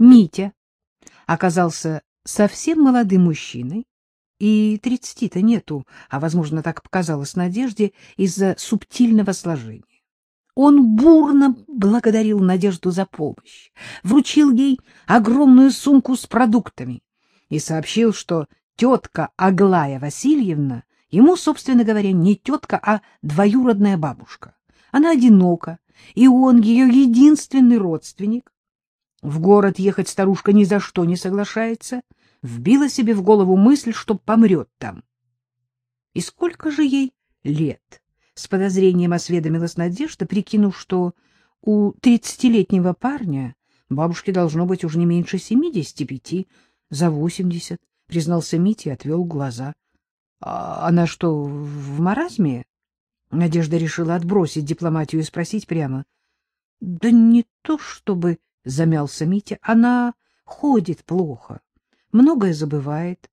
Митя оказался совсем молодым мужчиной, и тридцати-то нету, а, возможно, так показалось Надежде из-за субтильного сложения. Он бурно благодарил Надежду за помощь, вручил ей огромную сумку с продуктами и сообщил, что тетка Аглая Васильевна ему, собственно говоря, не тетка, а двоюродная бабушка. Она одинока, и он ее единственный родственник. В город ехать старушка ни за что не соглашается, вбила себе в голову мысль, что помрет там. И сколько же ей лет? С подозрением осведомилась Надежда, прикинув, что у тридцатилетнего парня бабушке должно быть уже не меньше семидесяти пяти, за восемьдесят, признался Митя и отвел глаза. А она что, в маразме? Надежда решила отбросить дипломатию и спросить прямо. — Да не то чтобы, — замялся Митя, — она ходит плохо, многое забывает,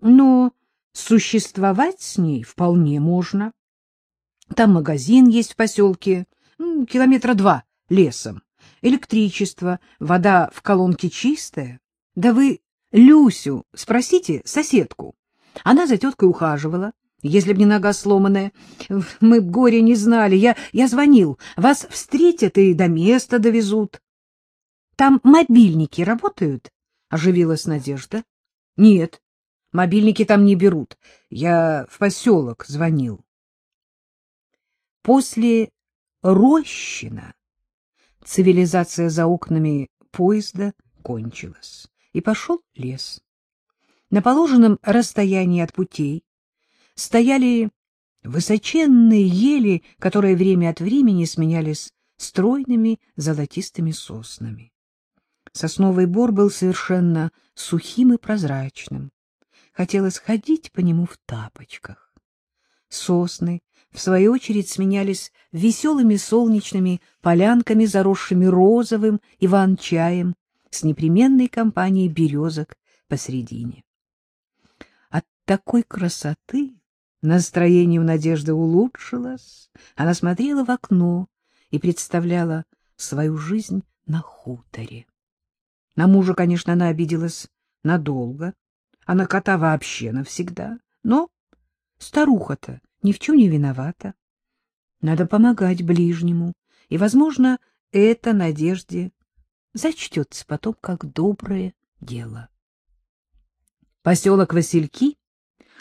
но существовать с ней вполне можно. Там магазин есть в поселке, километра два лесом, электричество, вода в колонке чистая. Да вы Люсю спросите, соседку. Она за теткой ухаживала, если б не нога сломанная, мы б горе не знали. Я, я звонил. Вас встретят и до места довезут. — Там мобильники работают? — оживилась Надежда. — Нет, мобильники там не берут. Я в поселок звонил. После Рощина цивилизация за окнами поезда кончилась, и пошел лес. На положенном расстоянии от путей стояли высоченные ели, которые время от времени сменялись стройными золотистыми соснами. Сосновый бор был совершенно сухим и прозрачным. Хотелось ходить по нему в тапочках. Сосны, в свою очередь, сменялись веселыми солнечными полянками, заросшими розовым иван-чаем, с непременной компанией березок посредине. От такой красоты Настроение у Надежды улучшилось. Она смотрела в окно и представляла свою жизнь на хуторе. На мужа, конечно, она обиделась надолго, а на кота вообще навсегда. Но старуха-то ни в чем не виновата. Надо помогать ближнему, и, возможно, это Надежде зачтется потом как доброе дело. Поселок Васильки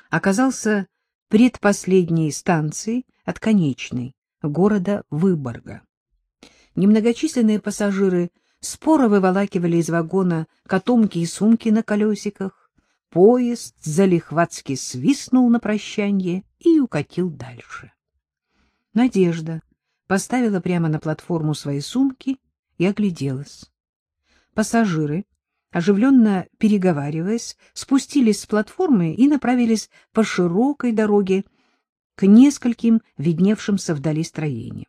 оказался предпоследней станции от конечной города Выборга. Немногочисленные пассажиры споро выволакивали из вагона котомки и сумки на колесиках. Поезд залихватски свистнул на прощанье и укатил дальше. Надежда поставила прямо на платформу свои сумки и огляделась. Пассажиры оживленно переговариваясь, спустились с платформы и направились по широкой дороге к нескольким видневшимся вдали строениям.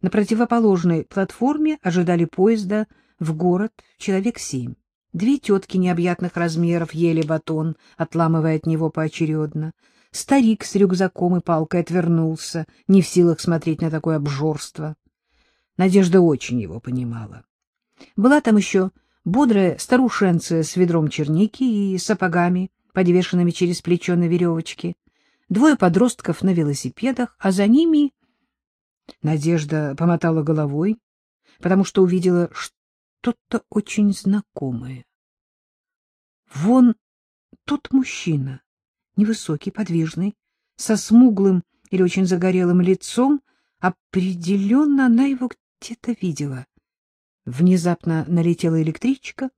На противоположной платформе ожидали поезда в город человек семь. Две тетки необъятных размеров ели батон, отламывая от него поочередно. Старик с рюкзаком и палкой отвернулся, не в силах смотреть на такое обжорство. Надежда очень его понимала. Была там еще бодрая старушенция с ведром черники и сапогами, подвешенными через плечо на веревочке, двое подростков на велосипедах, а за ними... Надежда помотала головой, потому что увидела что-то очень знакомое. Вон тот мужчина, невысокий, подвижный, со смуглым или очень загорелым лицом, определенно она его где-то видела. Внезапно налетела электричка,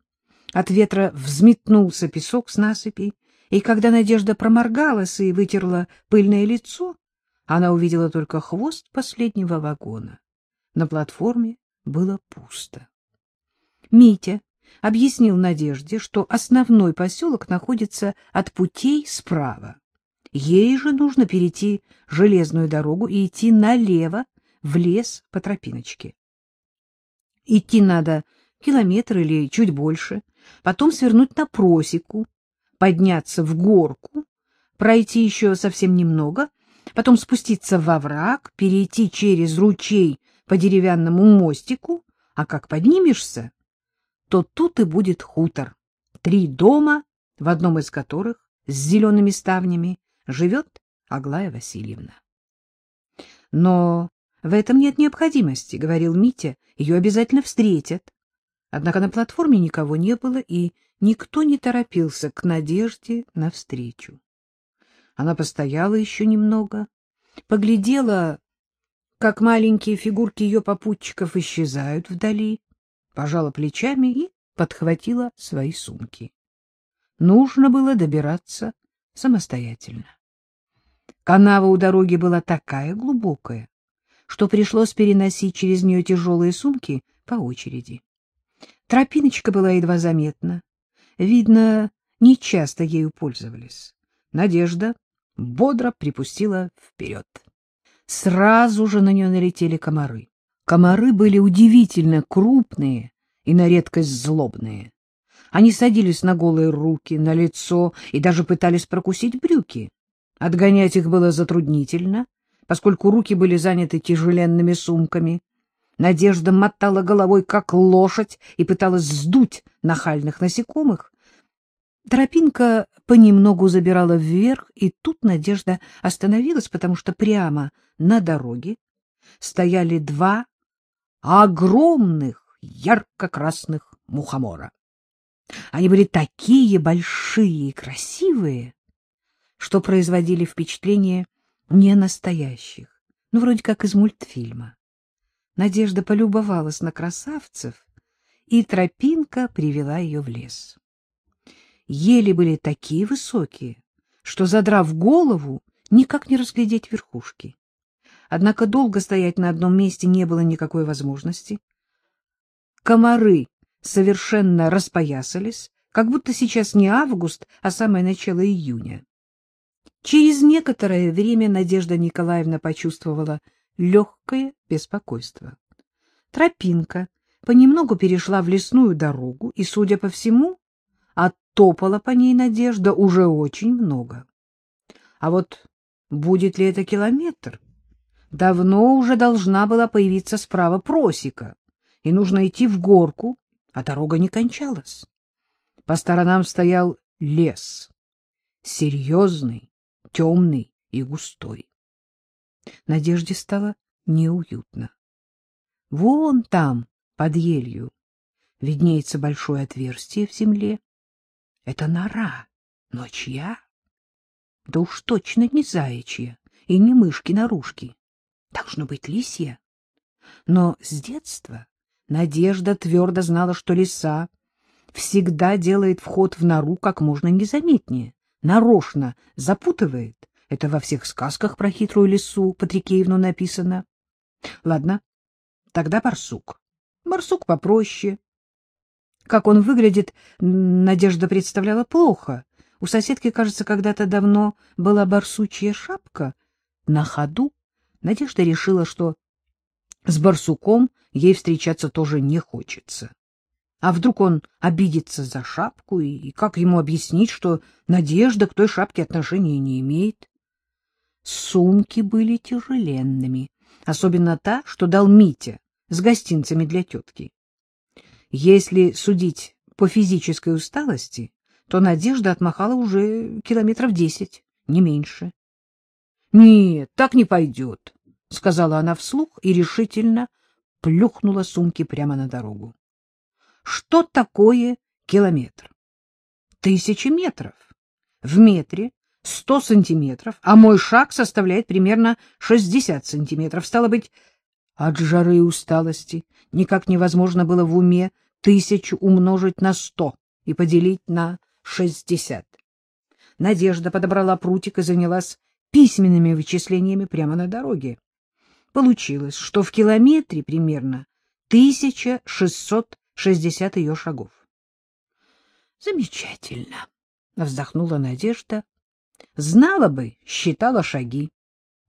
от ветра взметнулся песок с насыпи, и когда Надежда проморгалась и вытерла пыльное лицо, она увидела только хвост последнего вагона. На платформе было пусто. Митя объяснил Надежде, что основной поселок находится от путей справа. Ей же нужно перейти железную дорогу и идти налево в лес по тропиночке. Идти надо километр или чуть больше, потом свернуть на просеку, подняться в горку, пройти еще совсем немного, потом спуститься во враг, перейти через ручей по деревянному мостику, а как поднимешься, то тут и будет хутор. Три дома, в одном из которых с зелеными ставнями живет Аглая Васильевна. Но в этом нет необходимости, — говорил Митя, — ее обязательно встретят. Однако на платформе никого не было, и никто не торопился к Надежде навстречу. Она постояла еще немного, поглядела, как маленькие фигурки ее попутчиков исчезают вдали, пожала плечами и подхватила свои сумки. Нужно было добираться самостоятельно. Канава у дороги была такая глубокая, что пришлось переносить через нее тяжелые сумки по очереди. Тропиночка была едва заметна. Видно, нечасто ею пользовались. Надежда бодро припустила вперед. Сразу же на нее налетели комары. Комары были удивительно крупные и на редкость злобные. Они садились на голые руки, на лицо и даже пытались прокусить брюки. Отгонять их было затруднительно, поскольку руки были заняты тяжеленными сумками. Надежда мотала головой, как лошадь, и пыталась сдуть нахальных насекомых. Тропинка понемногу забирала вверх, и тут Надежда остановилась, потому что прямо на дороге стояли два огромных ярко-красных мухомора. Они были такие большие и красивые, что производили впечатление не настоящих, ну, вроде как из мультфильма. Надежда полюбовалась на красавцев, и тропинка привела ее в лес. Ели были такие высокие, что, задрав голову, никак не разглядеть верхушки. Однако долго стоять на одном месте не было никакой возможности. Комары совершенно распоясались, как будто сейчас не август, а самое начало июня. Через некоторое время Надежда Николаевна почувствовала легкое беспокойство. Тропинка понемногу перешла в лесную дорогу, и, судя по всему, оттопала по ней Надежда уже очень много. А вот будет ли это километр? Давно уже должна была появиться справа просека, и нужно идти в горку, а дорога не кончалась. По сторонам стоял лес, серьезный, темный и густой. Надежде стало неуютно. Вон там, под елью, виднеется большое отверстие в земле. Это нора, но чья? Да уж точно не заячья и не мышки-нарушки. Должно быть лисья. Но с детства Надежда твердо знала, что лиса всегда делает вход в нору как можно незаметнее, нарочно запутывает. Это во всех сказках про хитрую лису Патрикеевну написано. Ладно, тогда барсук. Барсук попроще. Как он выглядит, Надежда представляла плохо. У соседки, кажется, когда-то давно была барсучья шапка. На ходу Надежда решила, что с барсуком ей встречаться тоже не хочется. А вдруг он обидится за шапку, и как ему объяснить, что Надежда к той шапке отношения не имеет? Сумки были тяжеленными, особенно та, что дал Митя с гостинцами для тетки. Если судить по физической усталости, то Надежда отмахала уже километров десять, не меньше. — Нет, так не пойдет, — сказала она вслух и решительно плюхнула сумки прямо на дорогу. Что такое километр? Тысячи метров. В метре сто сантиметров, а мой шаг составляет примерно шестьдесят сантиметров. Стало быть, от жары и усталости никак невозможно было в уме тысячу умножить на сто и поделить на шестьдесят. Надежда подобрала прутик и занялась письменными вычислениями прямо на дороге. Получилось, что в километре примерно 1660 ее шагов. Замечательно, вздохнула Надежда. Знала бы, считала шаги.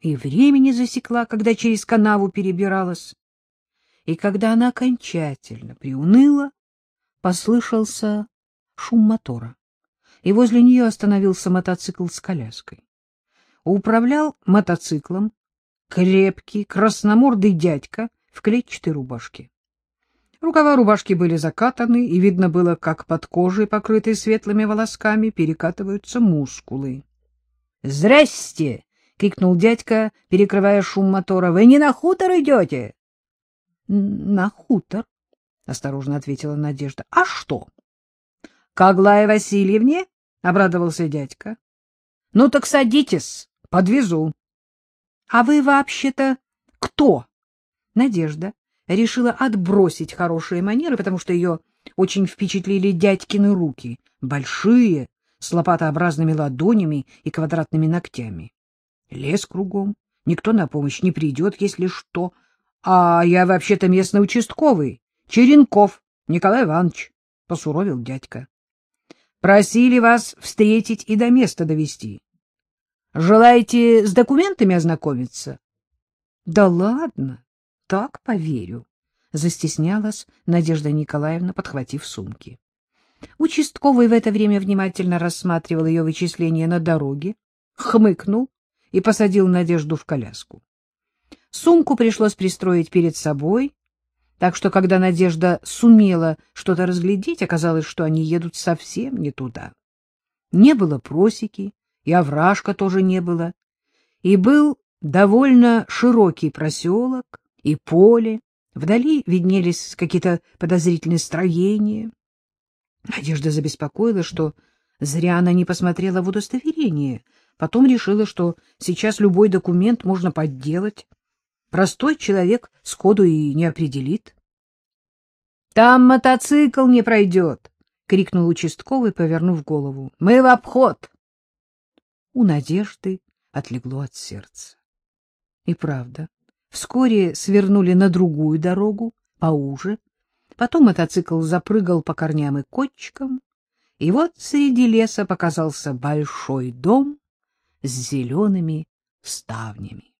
И времени засекла, когда через канаву перебиралась. И когда она окончательно приуныла, послышался шум мотора, и возле нее остановился мотоцикл с коляской. Управлял мотоциклом крепкий, красномордый дядька в клетчатой рубашке. Рукава рубашки были закатаны, и видно было, как под кожей, покрытой светлыми волосками, перекатываются мускулы. — Здрасте! — крикнул дядька, перекрывая шум мотора. — Вы не на хутор идете? — На хутор, — осторожно ответила Надежда. — А что? — К Аглае Васильевне? — обрадовался дядька. — Ну так садитесь, подвезу. — А вы вообще-то кто? Надежда решила отбросить хорошие манеры, потому что ее очень впечатлили дядькины руки, большие, с лопатообразными ладонями и квадратными ногтями. Лес кругом, никто на помощь не придет, если что. А я вообще-то местный участковый, Черенков Николай Иванович, — посуровил дядька. Просили вас встретить и до места довести. Желаете с документами ознакомиться? — Да ладно, так поверю, — застеснялась Надежда Николаевна, подхватив сумки. Участковый в это время внимательно рассматривал ее вычисления на дороге, хмыкнул и посадил Надежду в коляску. Сумку пришлось пристроить перед собой, так что, когда Надежда сумела что-то разглядеть, оказалось, что они едут совсем не туда. Не было просеки, и овражка тоже не было, и был довольно широкий проселок и поле, вдали виднелись какие-то подозрительные строения. Надежда забеспокоила, что зря она не посмотрела в удостоверение, потом решила, что сейчас любой документ можно подделать, простой человек сходу и не определит. — Там мотоцикл не пройдет! — крикнул участковый, повернув голову. — Мы в обход! У Надежды отлегло от сердца. И правда, вскоре свернули на другую дорогу, поуже. Потом мотоцикл запрыгал по корням и кочкам, и вот среди леса показался большой дом с зелеными ставнями.